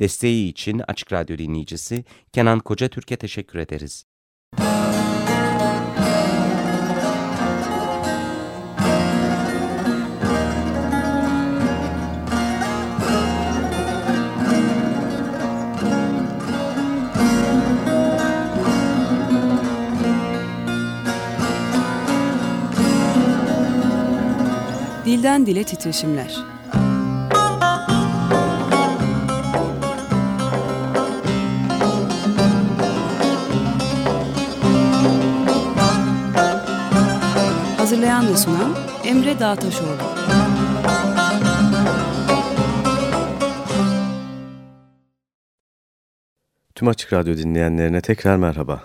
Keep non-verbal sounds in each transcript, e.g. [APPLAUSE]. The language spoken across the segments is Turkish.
Desteği için Açık Radyo dinleyicisi Kenan Koca Türk'e teşekkür ederiz. Dilden Dile Titreşimler Hazırlayan ve sunan Emre Dağtaşoğlu Tüm Açık Radyo dinleyenlerine tekrar merhaba.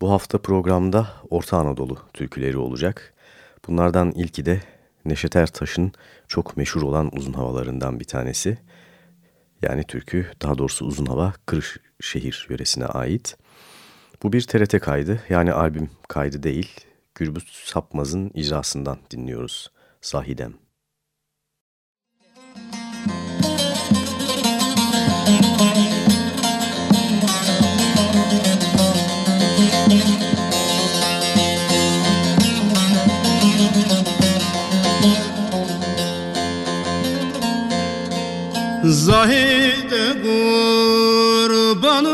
Bu hafta programda Orta Anadolu türküleri olacak. Bunlardan ilki de Neşet Ertaş'ın çok meşhur olan uzun havalarından bir tanesi. Yani türkü daha doğrusu uzun hava Kırşehir yöresine ait. Bu bir TRT kaydı yani albüm kaydı değil. Gürbüz Sapmaz'ın icrasından dinliyoruz. Zahidem. Zahide kurbanım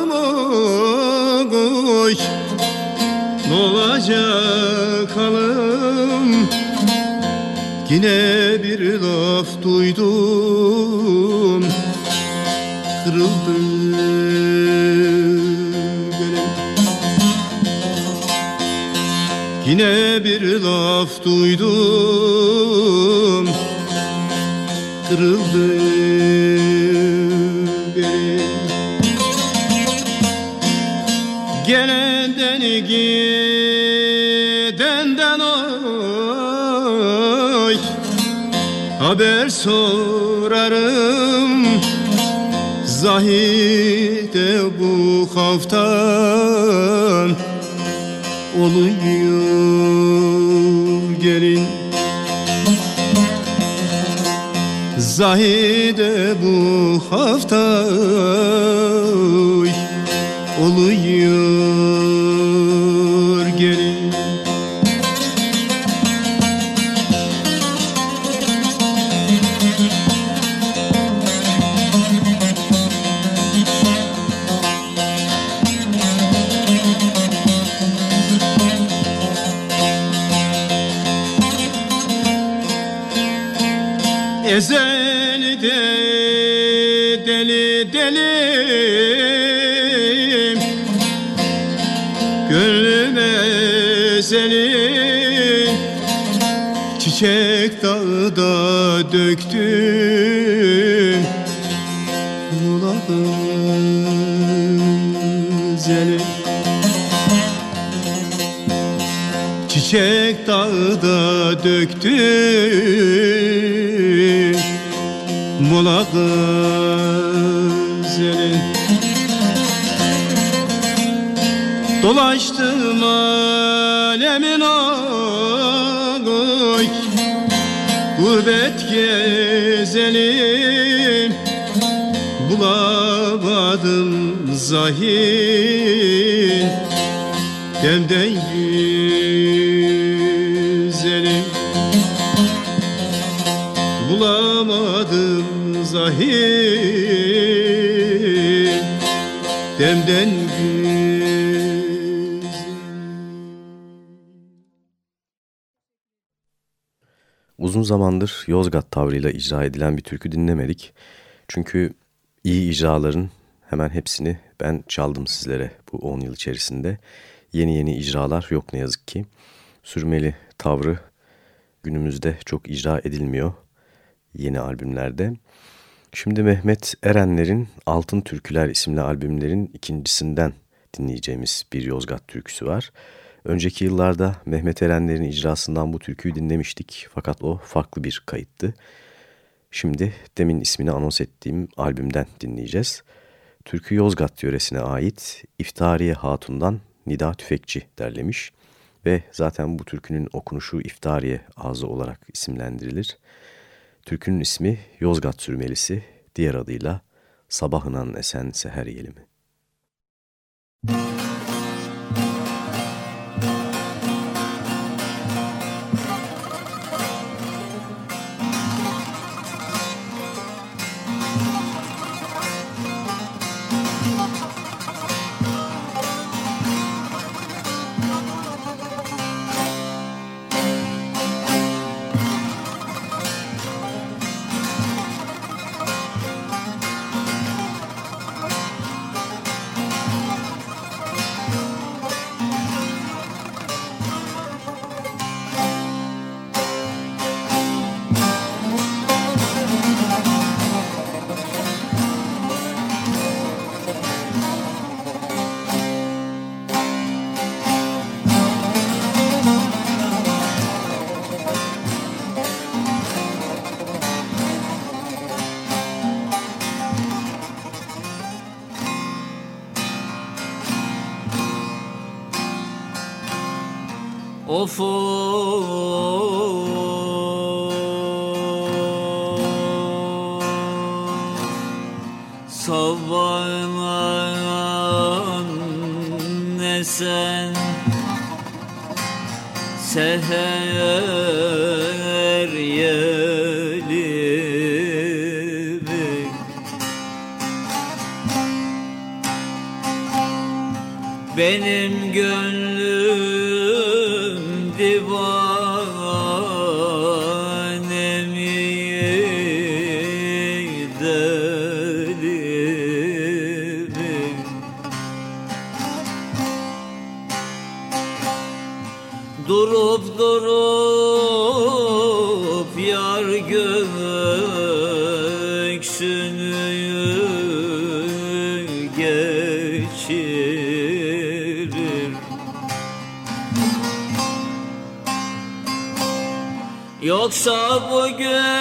Yine bir laf duydum. Kırıldı gönlüm. Yine bir laf duydum. Kırıldı Gelenden gidenden Haber sorarım. Zahide bu haftan Oluyor gelin. Zahide bu hafta zeli Çiçek dağda döktüm Mola güzelin Dolaştım alemin oy Gurbet gezelim. Bulamadım zahir. Demden güzelim Bulamadım zahir. Demden güzel Uzun zamandır Yozgat tavrıyla icra edilen bir türkü dinlemedik. Çünkü iyi icraların hemen hepsini ben çaldım sizlere bu 10 yıl içerisinde. Yeni yeni icralar yok ne yazık ki. Sürmeli tavrı günümüzde çok icra edilmiyor yeni albümlerde. Şimdi Mehmet Erenler'in Altın Türküler isimli albümlerin ikincisinden dinleyeceğimiz bir Yozgat türküsü var. Önceki yıllarda Mehmet Erenler'in icrasından bu türküyü dinlemiştik fakat o farklı bir kayıttı. Şimdi demin ismini anons ettiğim albümden dinleyeceğiz. Türkü Yozgat yöresine ait İftariye Hatun'dan Nida Tüfekçi derlemiş ve zaten bu türkünün okunuşu İftariye ağzı olarak isimlendirilir. Türkünün ismi Yozgat Sürmelisi, diğer adıyla sabahınan esen seher yelimi. Müzik দেওয়া Yoksa bugün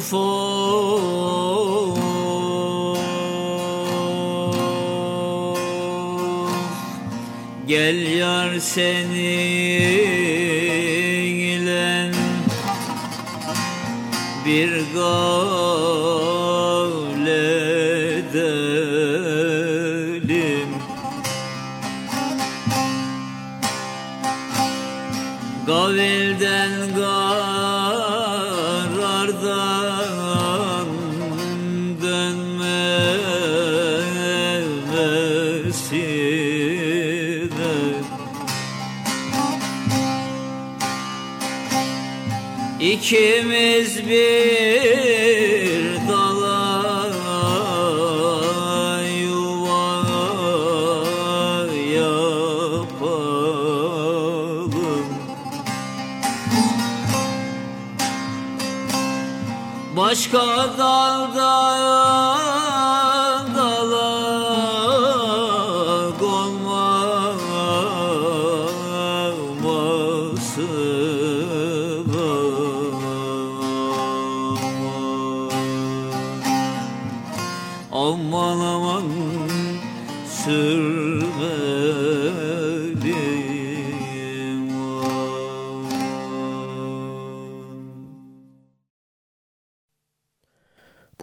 Of Gel yar seninle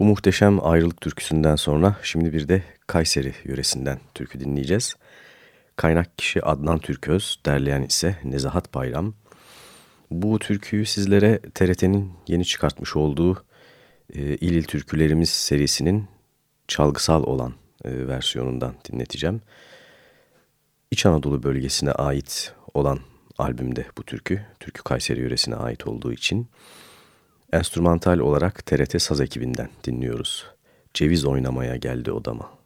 muhteşem ayrılık türküsünden sonra şimdi bir de Kayseri yöresinden türkü dinleyeceğiz. Kaynak kişi Adnan Türköz, derleyen ise Nezahat Bayram. Bu türküyü sizlere TRT'nin yeni çıkartmış olduğu e, İl İl Türkülerimiz serisinin çalgısal olan e, versiyonundan dinleteceğim. İç Anadolu bölgesine ait olan albümde bu türkü, Türkü Kayseri yöresine ait olduğu için enstrümantal olarak TRT Saz ekibinden dinliyoruz. Ceviz oynamaya geldi odama.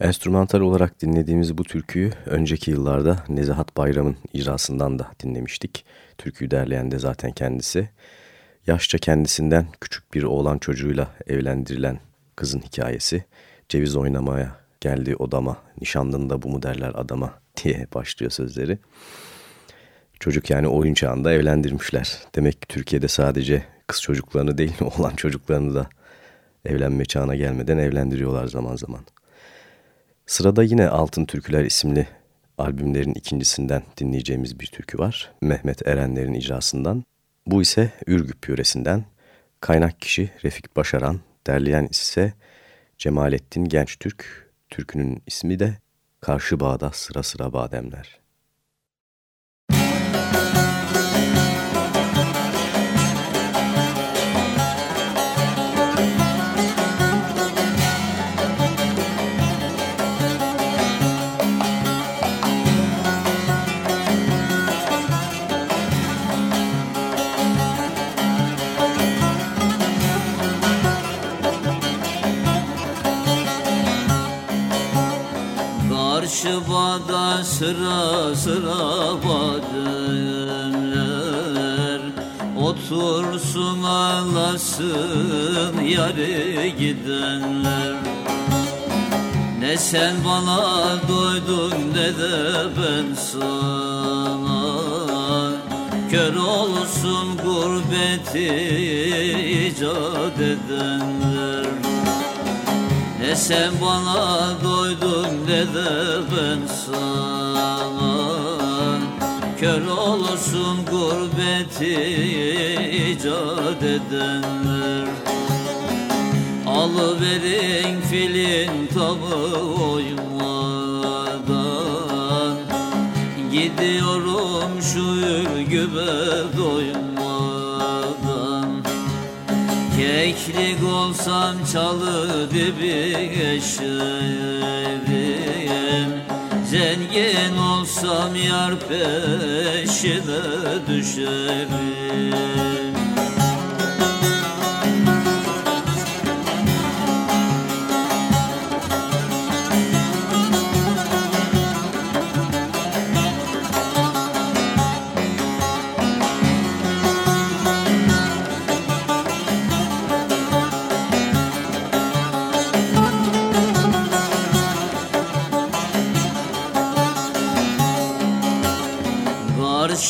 Enstrümantal olarak dinlediğimiz bu türküyü önceki yıllarda Nezahat Bayram'ın icrasından da dinlemiştik. Türküyü derleyen de zaten kendisi. Yaşça kendisinden küçük bir oğlan çocuğuyla evlendirilen kızın hikayesi. Ceviz oynamaya geldi odama, nişanlında bu mu derler adama [LAUGHS] diye başlıyor sözleri. Çocuk yani oyun çağında evlendirmişler. Demek ki Türkiye'de sadece kız çocuklarını değil [LAUGHS] oğlan çocuklarını da evlenme çağına gelmeden evlendiriyorlar zaman zaman. Sırada yine Altın Türküler isimli albümlerin ikincisinden dinleyeceğimiz bir türkü var. Mehmet Erenler'in icrasından. Bu ise Ürgüp yöresinden. Kaynak kişi Refik Başaran, derleyen ise Cemalettin Genç Türk. Türkünün ismi de Karşı Bağda Sıra Sıra Bademler. Şıbada sıra sıra bademler Otursun ağlasın yarı gidenler. Ne sen bana doydun ne de ben sana. Kör olsun gurbeti icat edenler sen bana doydun ne de ben sana Kör olsun gurbeti icat edenler Alıverin filin tamı oymadan Keklik olsam çalı dibi geçerim Zengin olsam yar peşine düşerim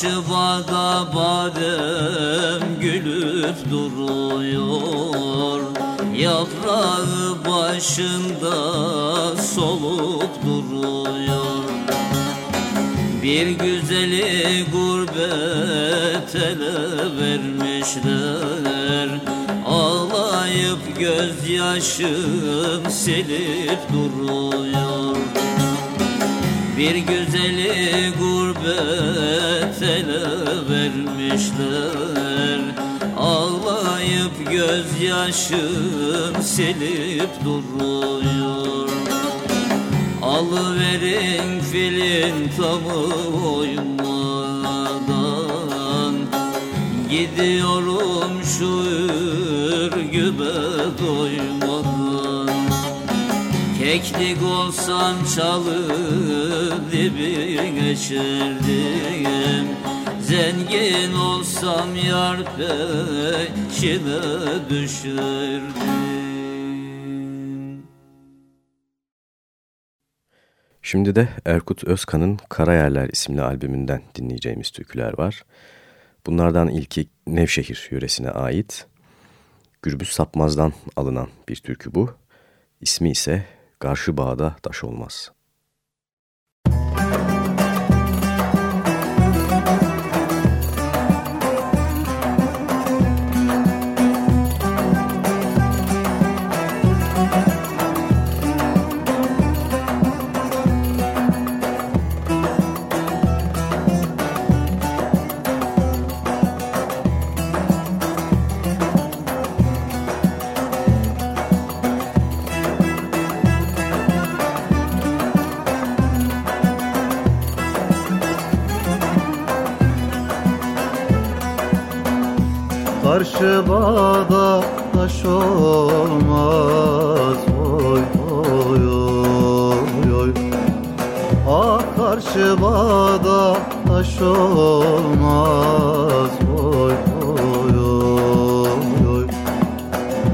Karşı bağda badem gülüp duruyor. Yaprağı başında solup duruyor. Bir güzeli gurbet ele vermişler. Ağlayıp gözyaşım silip duruyor bir güzeli gurbet ele vermişler. Ağlayıp gözyaşım silip duruyor. Alıverin filin tamı oymadan Gidiyorum şu ürgübe doymadan Keklik olsam çalı dibi geçerdim Zengin olsam yar peşine düşerdim Şimdi de Erkut Özkan'ın Karayerler isimli albümünden dinleyeceğimiz türküler var. Bunlardan ilki Nevşehir yöresine ait. Gürbüz Sapmaz'dan alınan bir türkü bu. İsmi ise Karşı bağda taş olmaz. Karşı bağda taş olmaz. Oy oy oy oy. Ah karşı bağda taş olmaz. Oy oy oy oy.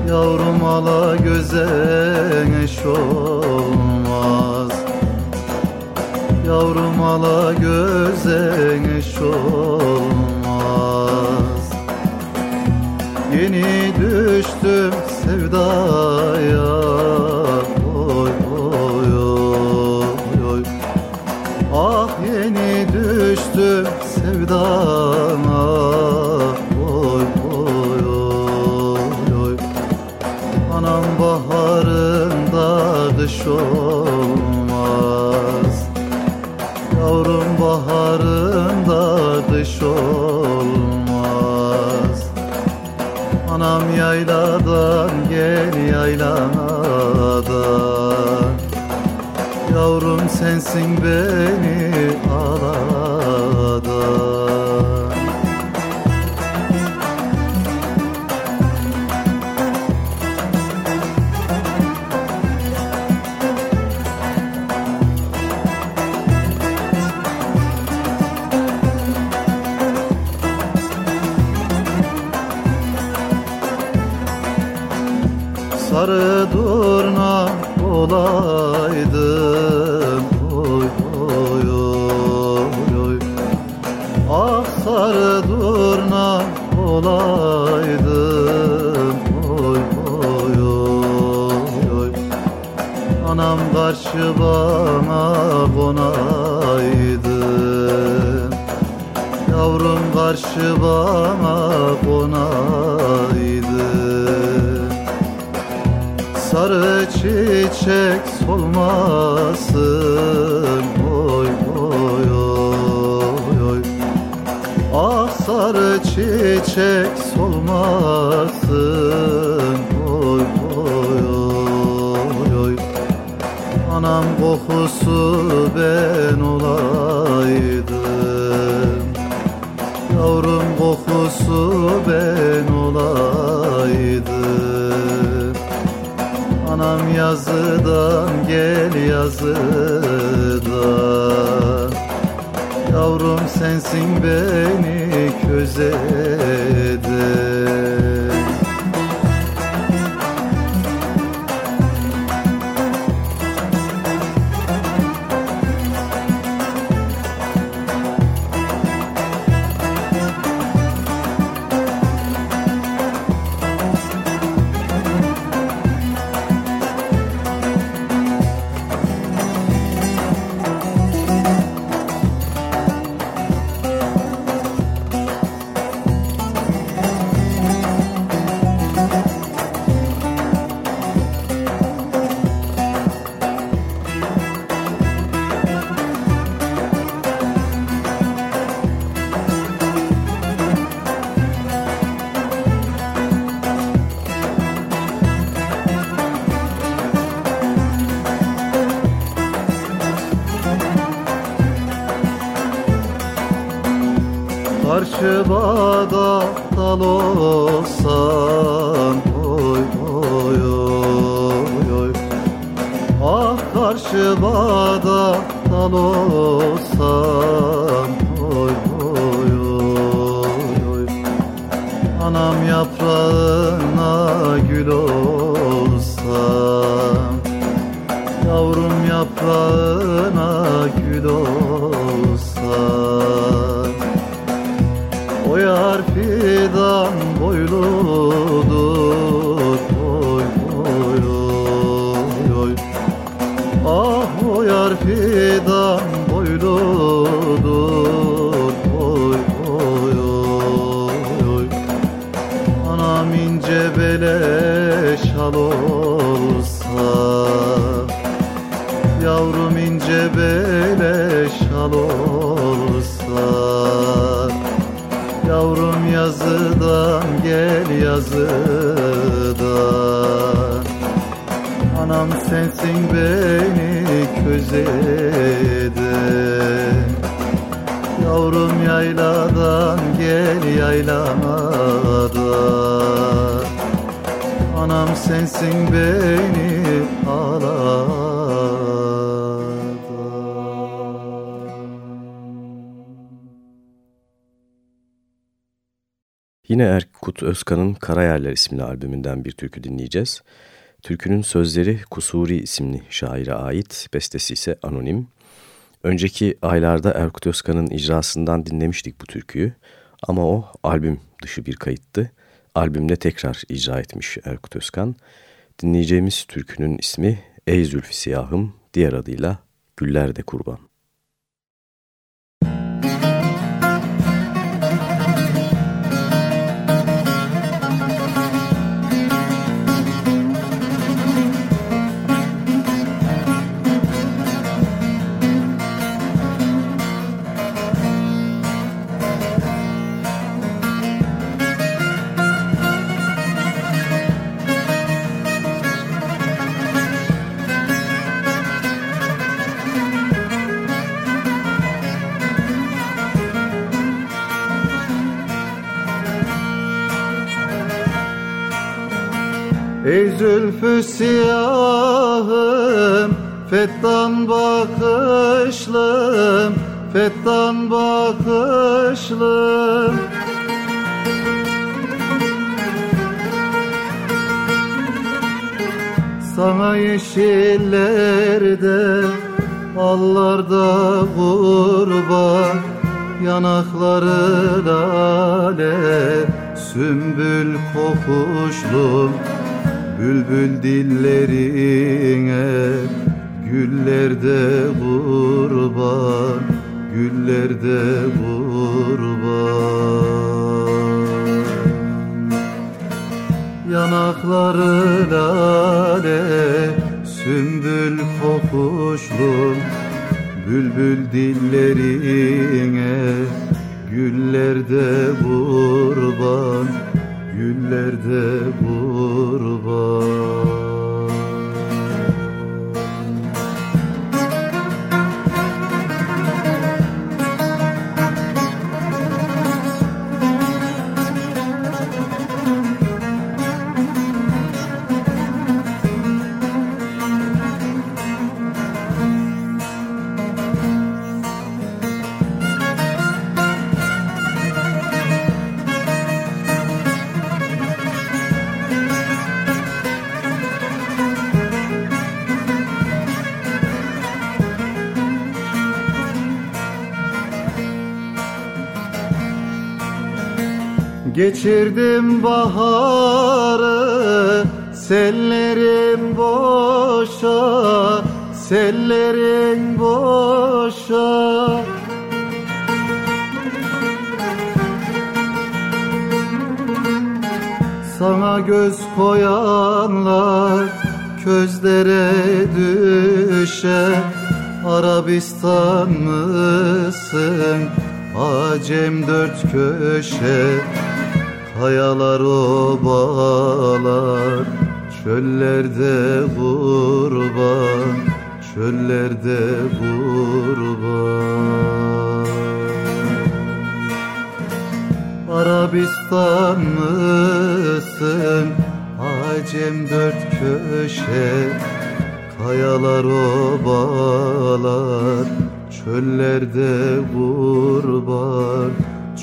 Yavrum ala göze eş olmaz. Yavrum ala göze eş olmaz Yeni düştüm sevdaya sensin beni ağladan Sarı durna olaydım bana konaydın Yavrum karşı bana konaydın Sarı çiçek solmasın. Oy oy oy oy. Ah sarı çiçek solmasın kokusu ben olaydım. Yavrum kokusu ben olaydım. Anam yazıdan gel yazıdan. Yavrum sensin beni közeden yayladan gel yayladan Anam sensin beni ağladan Yine Erkut Özkan'ın Karayerler isimli albümünden bir türkü dinleyeceğiz. Türkünün sözleri Kusuri isimli şaire ait, bestesi ise anonim. Önceki aylarda Erkut Özkan'ın icrasından dinlemiştik bu türküyü ama o albüm dışı bir kayıttı. Albümde tekrar icra etmiş Erkut Özkan. Dinleyeceğimiz türkünün ismi Ey Zülfü Siyahım, diğer adıyla Güller de Kurban. Ey zülfü siyahım Fettan bakışlım Fettan bakışlım. Sana yeşillerde Allarda kurban Yanakları lale Sümbül kokuşlum Bülbül dillerine güllerde kurban güllerde kurban. Yanakları lale sümbül kokuşlu Bülbül dillerine güllerde kurban Güllerde kurban Geçirdim baharı sellerin boşa sellerin boşa. Sana göz koyanlar közlere düşer Arabistan mısın? Acem dört köşe Kayalar obalar Çöllerde kurban Çöllerde kurban. Arabistan mısın? Acem dört köşe. Kayalar obalar Çöllerde kurban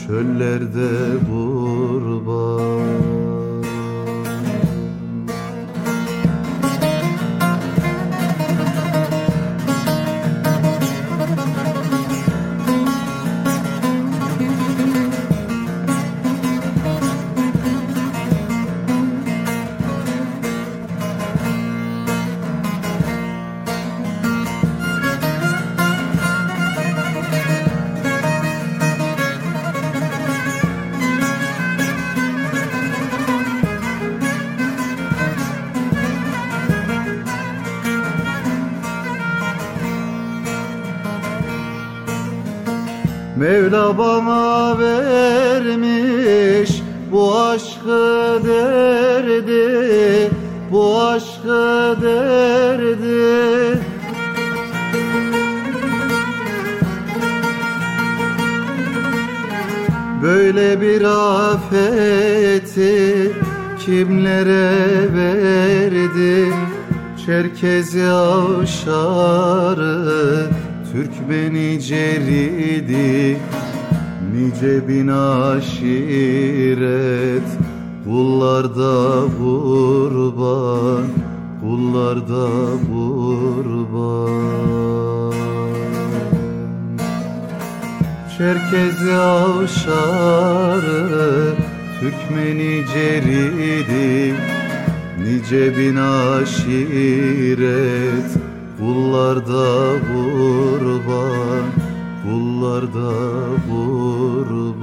Çöllerde kurban Mevla vermiş bu aşkı derdi Bu aşkı derdi. Böyle bir afeti kimlere verdi? Çerkez yavşarı Türkmeni ceridi Nice bin aşiret. Kullarda kurban Kullarda kurban. Çerkez yavşarı Türkmeni ceridi Nice bin aşiret Kullarda kurban Kullarda kurban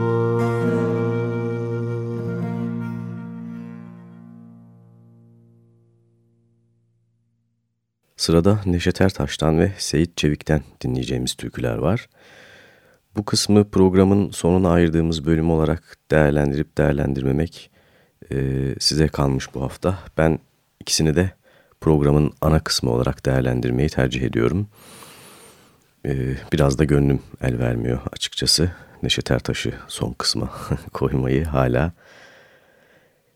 Sırada Neşet Ertaş'tan ve Seyit Çevik'ten dinleyeceğimiz türküler var. Bu kısmı programın sonuna ayırdığımız bölüm olarak değerlendirip değerlendirmemek e, size kalmış bu hafta. Ben ikisini de programın ana kısmı olarak değerlendirmeyi tercih ediyorum. E, biraz da gönlüm el vermiyor açıkçası. Neşet Ertaş'ı son kısma [LAUGHS] koymayı hala.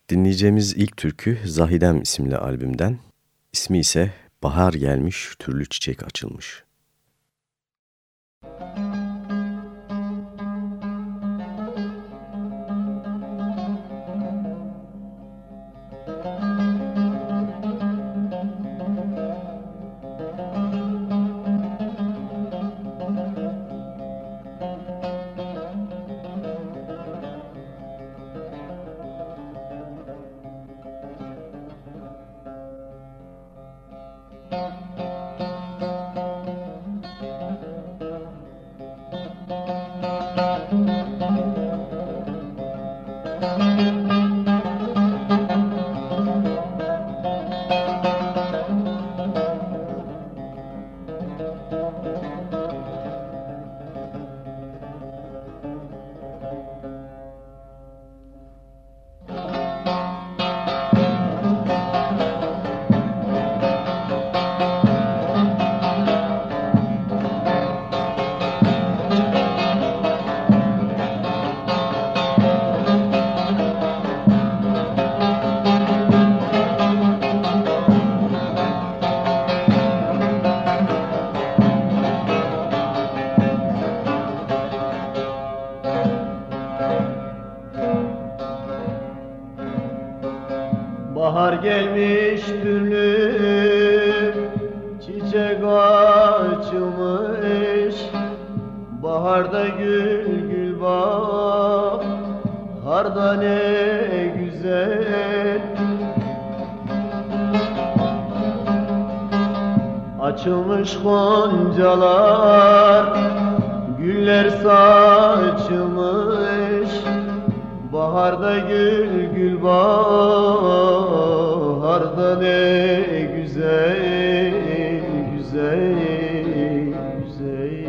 Dinleyeceğimiz ilk türkü Zahidem isimli albümden. İsmi ise Bahar gelmiş, türlü çiçek açılmış. Saçmış Baharda gül gül baharda ne güzel güzel güzel.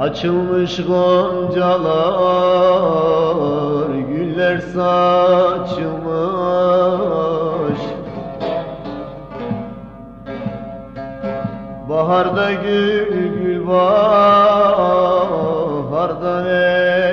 Açılmış goncalar güller saçmış Baharda gül gül baharda ne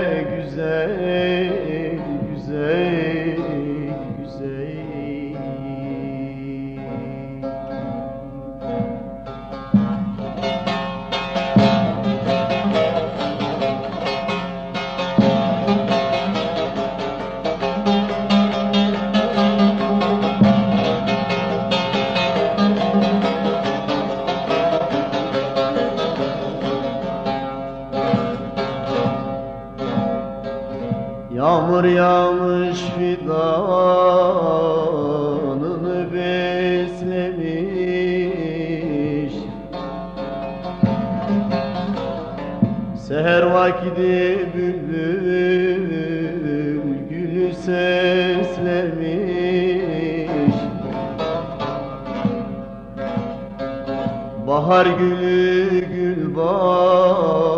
Bahar gülü gül baharı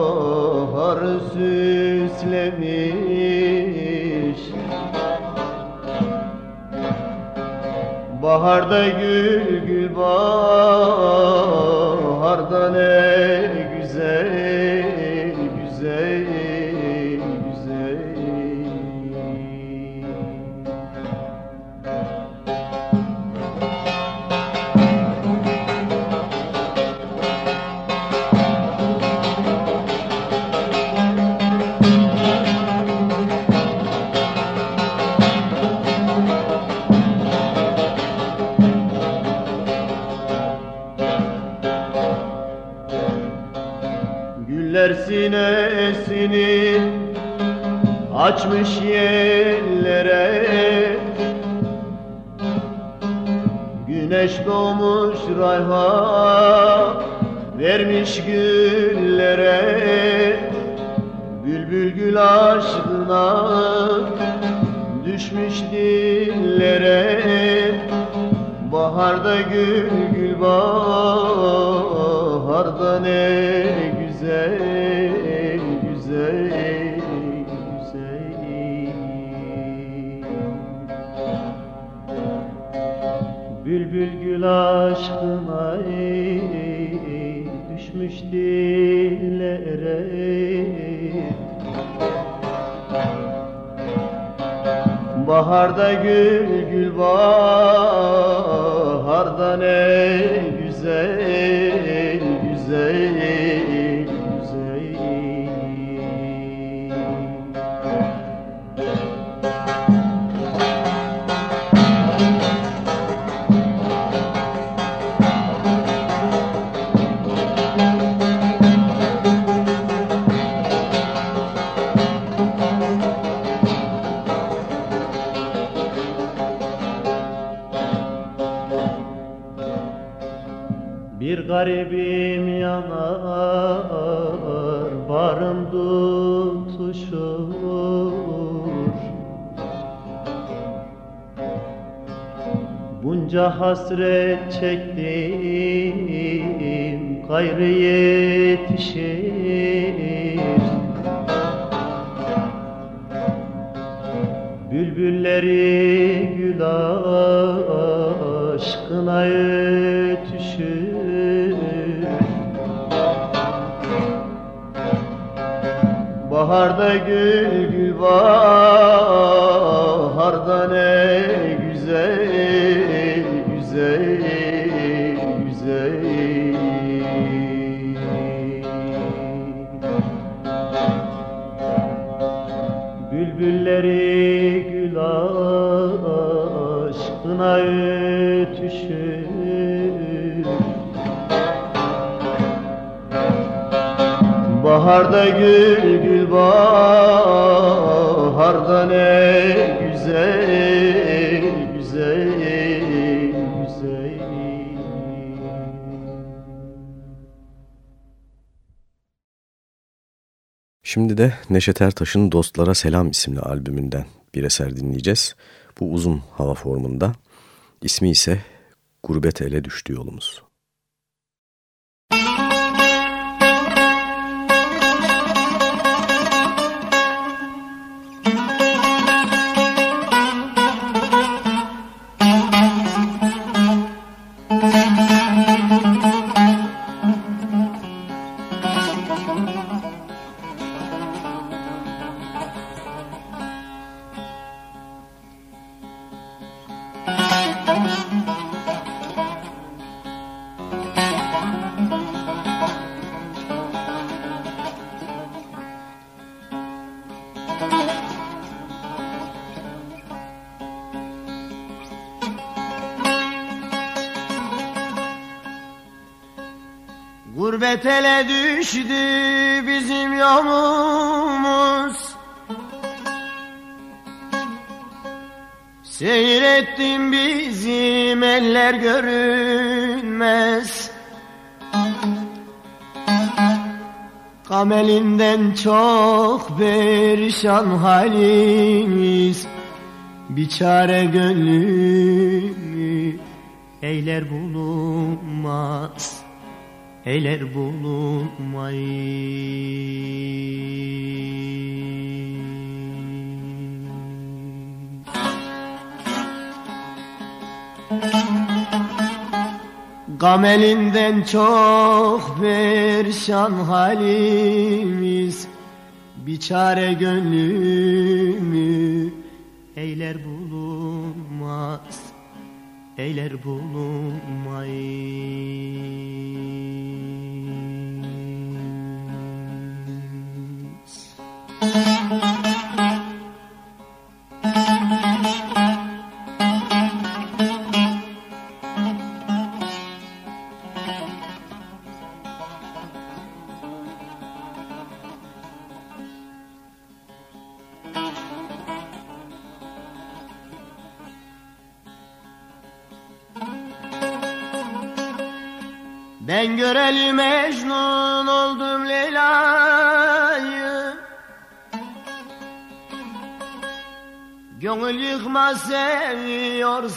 süslemiş. Baharda gül gül baharda ne güzel güzel sinesini açmış yerlere. Güneş doğmuş rayha vermiş güllere. Bülbül gül aşkına düşmüş dillere. Baharda gül gül baharda ne Baharda gül gül baharda ne hasret çektim, Şimdi de Neşet Ertaş'ın Dostlara Selam isimli albümünden bir eser dinleyeceğiz. Bu uzun hava formunda. İsmi ise Gurbet Ele Düştü Yolumuz. Çok perişan halimiz. Bir çare gönlümü eyler bulunmaz eyler bulunmayı Gam elinden çok perişan halimiz Bir çare gönlümü eyler bulunmaz Eyler bulunmayız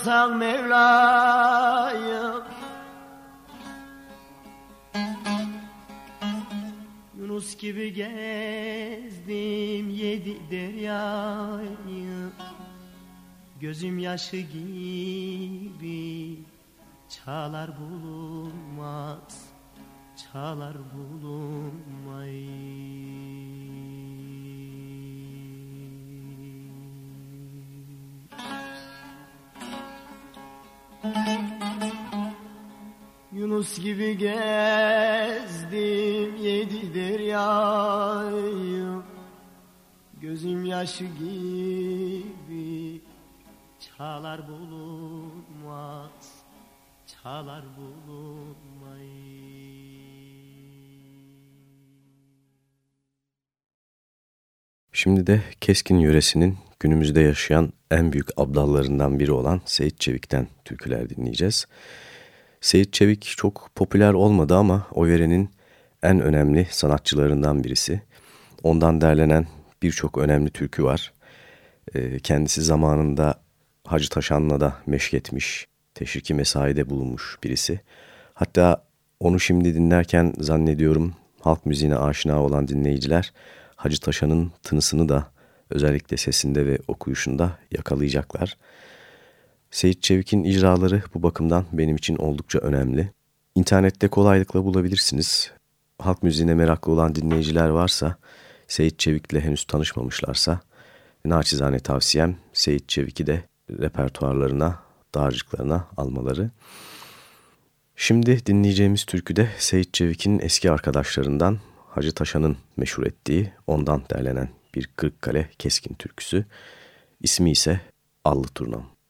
seviyorsan Mevla'yı Yunus gibi gezdim yedi deryayı Gözüm yaşı gibi Çağlar bulunmaz, çağlar bulunmayız. Yunus gibi gezdim yedi deryayı Gözüm yaşı gibi çağlar bulunmaz çağlar bulunmayı Şimdi de Keskin yöresinin günümüzde yaşayan en büyük abdallarından biri olan Seyit Çevik'ten türküler dinleyeceğiz. Seyit Çevik çok popüler olmadı ama o yörenin en önemli sanatçılarından birisi. Ondan derlenen birçok önemli türkü var. Ee, kendisi zamanında Hacı Taşan'la da meşk etmiş, teşriki mesaide bulunmuş birisi. Hatta onu şimdi dinlerken zannediyorum halk müziğine aşina olan dinleyiciler Hacı Taşan'ın tınısını da özellikle sesinde ve okuyuşunda yakalayacaklar. Seyit Çevik'in icraları bu bakımdan benim için oldukça önemli. İnternette kolaylıkla bulabilirsiniz. Halk müziğine meraklı olan dinleyiciler varsa, Seyit Çevik'le henüz tanışmamışlarsa, naçizane tavsiyem Seyit Çevik'i de repertuarlarına, dağarcıklarına almaları. Şimdi dinleyeceğimiz türküde Seyit Çevik'in eski arkadaşlarından Hacı Taşan'ın meşhur ettiği, ondan derlenen bir Kırıkkale keskin türküsü. İsmi ise Allı Turnam.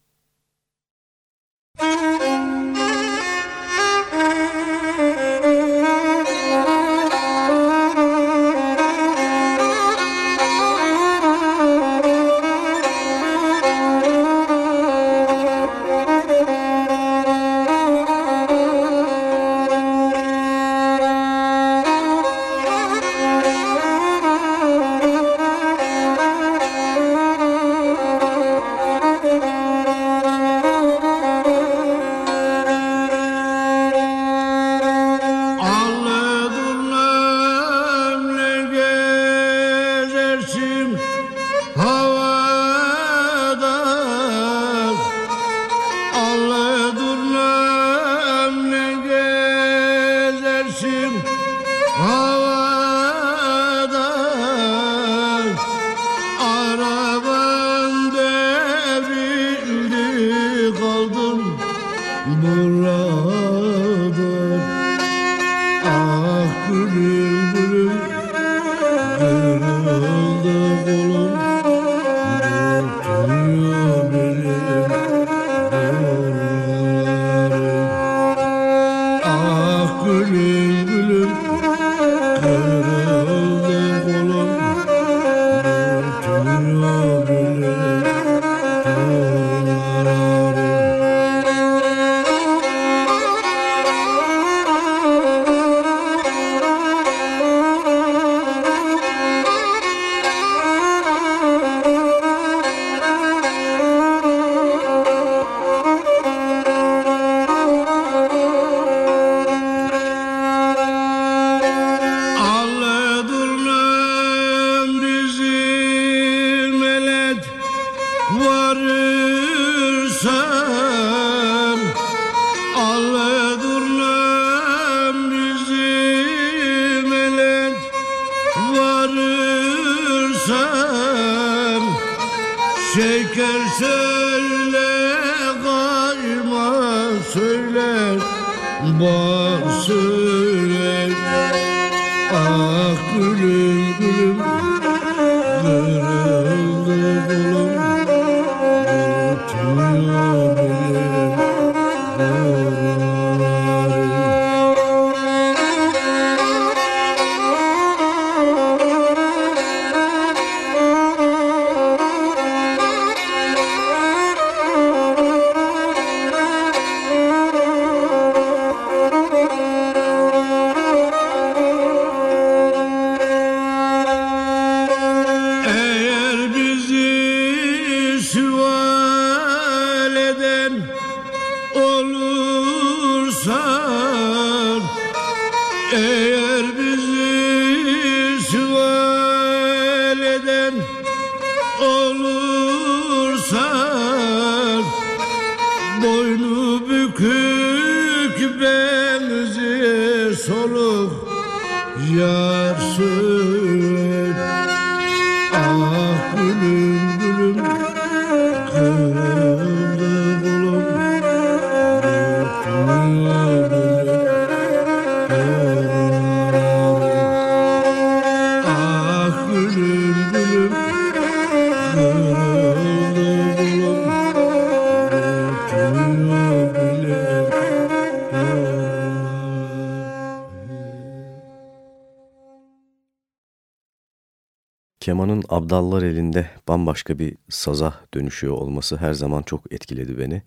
Abdallar elinde bambaşka bir saza dönüşüyor olması her zaman çok etkiledi beni.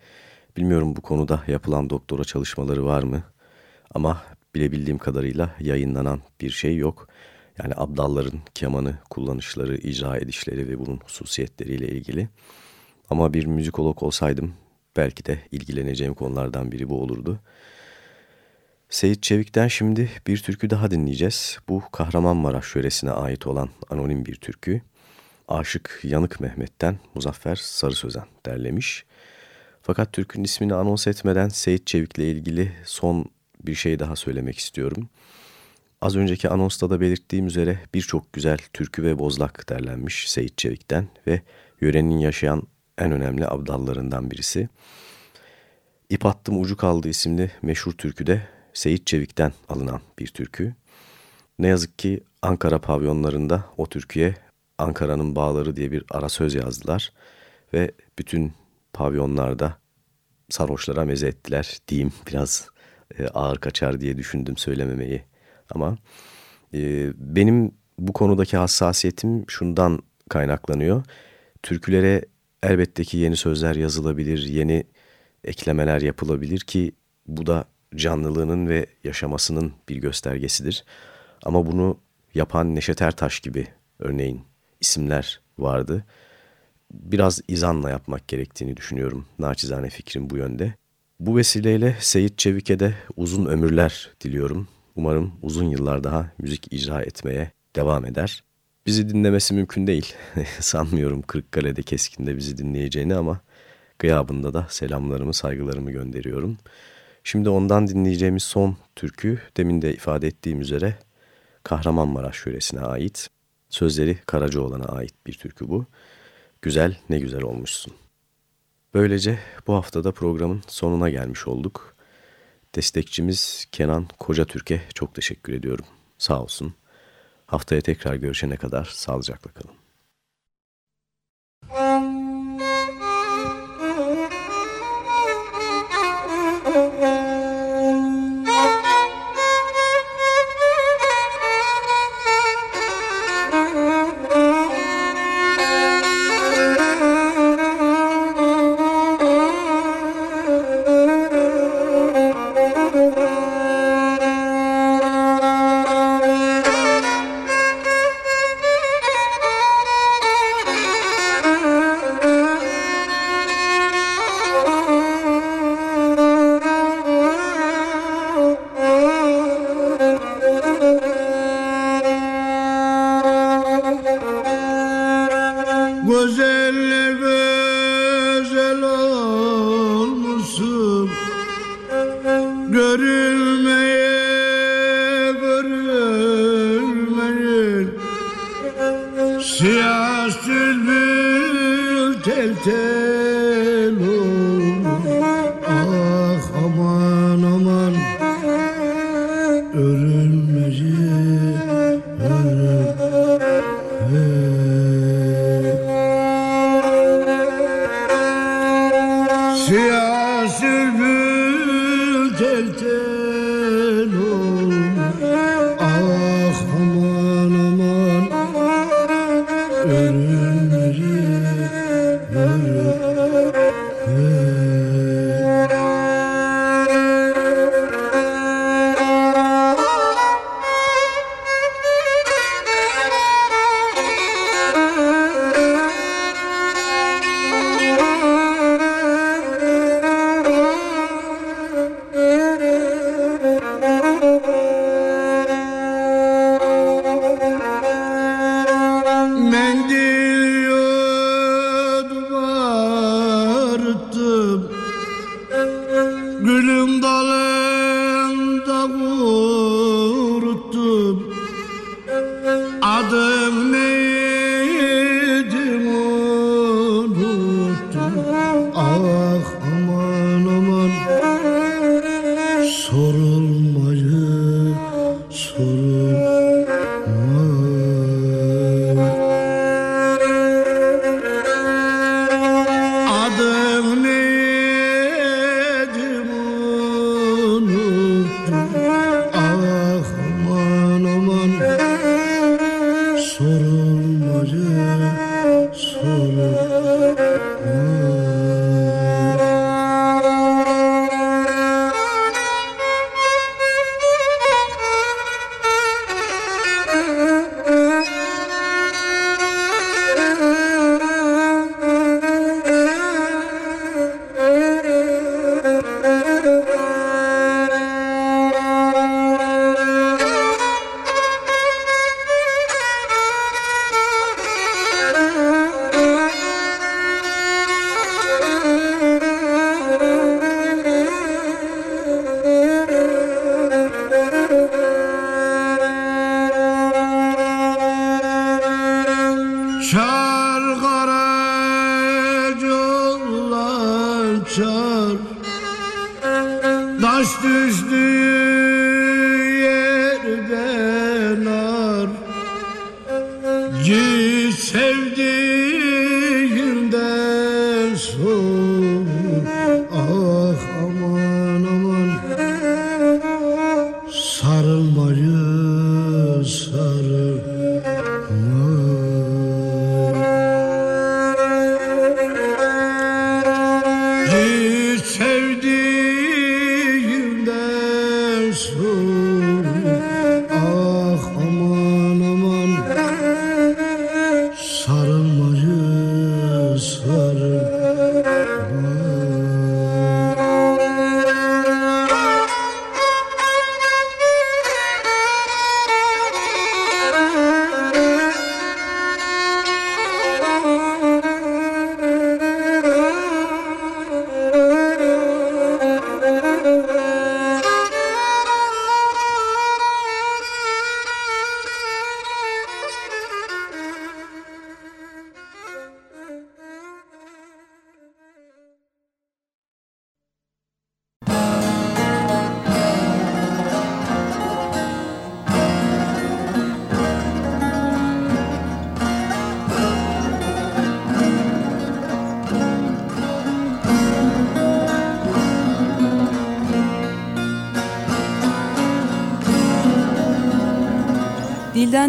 Bilmiyorum bu konuda yapılan doktora çalışmaları var mı? Ama bilebildiğim kadarıyla yayınlanan bir şey yok. Yani abdalların kemanı kullanışları, icra edişleri ve bunun hususiyetleriyle ilgili. Ama bir müzikolog olsaydım belki de ilgileneceğim konulardan biri bu olurdu. Seyit Çevik'ten şimdi bir türkü daha dinleyeceğiz. Bu Kahramanmaraş yöresine ait olan anonim bir türkü. Aşık Yanık Mehmet'ten Muzaffer Sarı Sözen derlemiş. Fakat türkünün ismini anons etmeden Seyit Çevik'le ilgili son bir şey daha söylemek istiyorum. Az önceki anonsta da belirttiğim üzere birçok güzel türkü ve bozlak derlenmiş Seyit Çevik'ten ve yörenin yaşayan en önemli abdallarından birisi. İp attım ucu kaldı isimli meşhur türküde Seyit Çevik'ten alınan bir türkü. Ne yazık ki Ankara pavyonlarında o türküye Ankara'nın Bağları diye bir ara söz yazdılar ve bütün pavyonlarda sarhoşlara meze ettiler diyeyim [LAUGHS] biraz e, ağır kaçar diye düşündüm söylememeyi ama e, benim bu konudaki hassasiyetim şundan kaynaklanıyor. Türkülere elbette ki yeni sözler yazılabilir, yeni eklemeler yapılabilir ki bu da canlılığının ve yaşamasının bir göstergesidir. Ama bunu yapan Neşet Ertaş gibi örneğin isimler vardı. Biraz izanla yapmak gerektiğini düşünüyorum. Naçizane fikrim bu yönde. Bu vesileyle Seyit Çevik'e de uzun ömürler diliyorum. Umarım uzun yıllar daha müzik icra etmeye devam eder. Bizi dinlemesi mümkün değil. [LAUGHS] Sanmıyorum Kırıkkale'de Keskin'de bizi dinleyeceğini ama gıyabında da selamlarımı, saygılarımı gönderiyorum. Şimdi ondan dinleyeceğimiz son türkü demin de ifade ettiğim üzere Kahramanmaraş yöresine ait. Sözleri Karacaoğlan'a ait bir türkü bu. Güzel ne güzel olmuşsun. Böylece bu haftada programın sonuna gelmiş olduk. Destekçimiz Kenan Koca Türk'e çok teşekkür ediyorum. Sağ olsun. Haftaya tekrar görüşene kadar sağlıcakla kalın. Mm-hmm. [LAUGHS]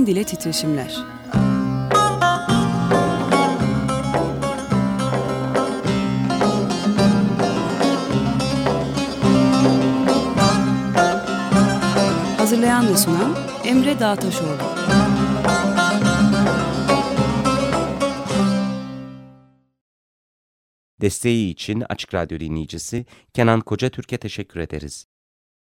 Dile titreşimler. Hazırlayan ve sunan Emre Dağtaşoğlu. Desteği için Açık Radyo dinleyicisi Kenan Koca Türk'e teşekkür ederiz.